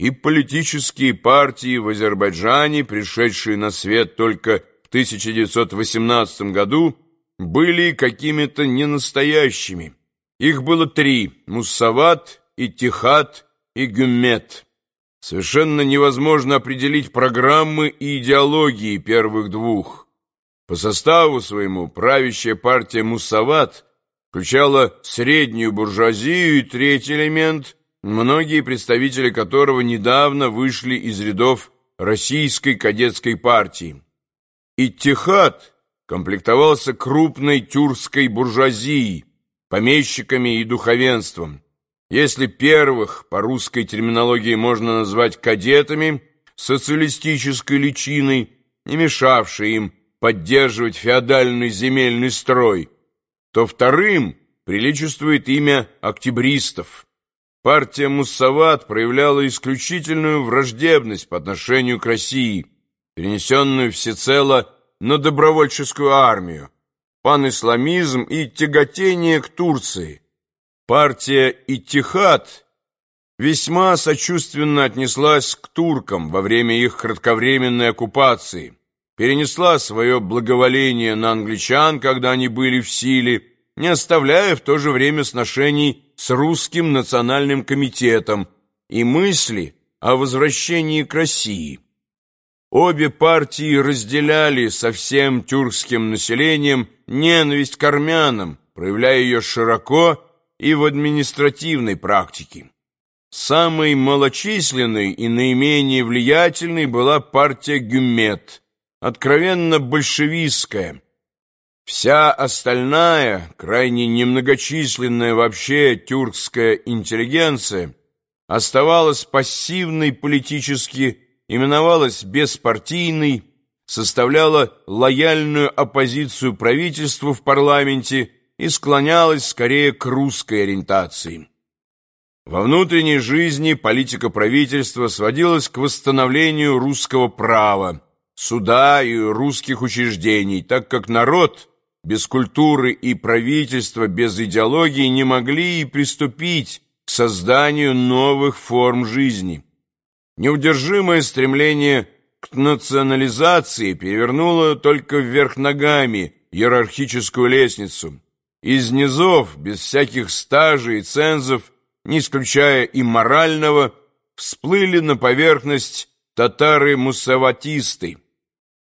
и политические партии в Азербайджане, пришедшие на свет только в 1918 году, были какими-то ненастоящими. Их было три – Муссават, Иттихад и Гюммет. Совершенно невозможно определить программы и идеологии первых двух. По составу своему правящая партия Муссават включала среднюю буржуазию и третий элемент, многие представители которого недавно вышли из рядов российской кадетской партии. Иттихад комплектовался крупной тюркской буржуазией, помещиками и духовенством. Если первых по русской терминологии можно назвать кадетами, социалистической личиной, не мешавшей им поддерживать феодальный земельный строй, то вторым приличествует имя октябристов. Партия Муссават проявляла исключительную враждебность по отношению к России, перенесенную всецело на добровольческую армию, панисламизм и тяготение к Турции. Партия Иттихад весьма сочувственно отнеслась к туркам во время их кратковременной оккупации, перенесла свое благоволение на англичан, когда они были в силе, не оставляя в то же время сношений с русским национальным комитетом и мысли о возвращении к России. Обе партии разделяли со всем тюркским населением ненависть к армянам, проявляя ее широко и в административной практике. Самой малочисленной и наименее влиятельной была партия Гюмет, откровенно большевистская. Вся остальная, крайне немногочисленная вообще тюркская интеллигенция оставалась пассивной политически, именовалась беспартийной, составляла лояльную оппозицию правительству в парламенте и склонялась скорее к русской ориентации. Во внутренней жизни политика правительства сводилась к восстановлению русского права, суда и русских учреждений, так как народ без культуры и правительства без идеологии не могли и приступить к созданию новых форм жизни. Неудержимое стремление к национализации перевернуло только вверх ногами иерархическую лестницу – из низов, без всяких стажей и цензов, не исключая и морального, всплыли на поверхность татары-муссаватисты,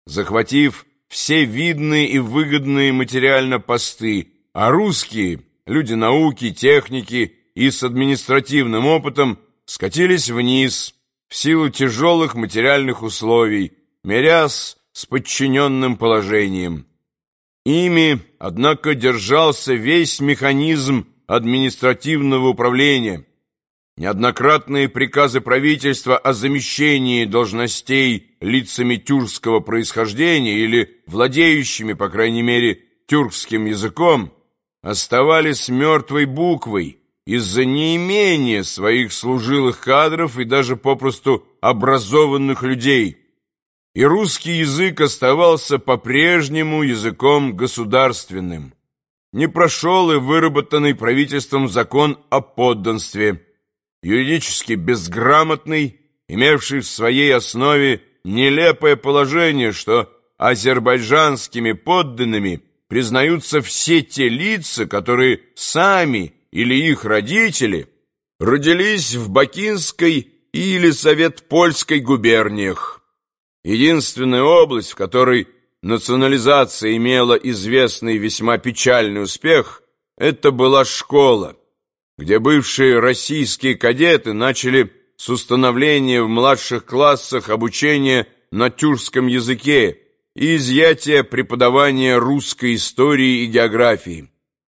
захватив все видные и выгодные материально посты, а русские, люди науки, техники и с административным опытом, скатились вниз в силу тяжелых материальных условий, мирясь с подчиненным положением. Ими, однако, держался весь механизм административного управления. Неоднократные приказы правительства о замещении должностей лицами тюркского происхождения или владеющими, по крайней мере, тюркским языком, оставались мертвой буквой из-за неимения своих служилых кадров и даже попросту образованных людей – и русский язык оставался по-прежнему языком государственным. Не прошел и выработанный правительством закон о подданстве, юридически безграмотный, имевший в своей основе нелепое положение, что азербайджанскими подданными признаются все те лица, которые сами или их родители родились в Бакинской или Совет-Польской губерниях. Единственная область, в которой национализация имела известный весьма печальный успех, это была школа, где бывшие российские кадеты начали с установления в младших классах обучения на тюркском языке и изъятия преподавания русской истории и географии.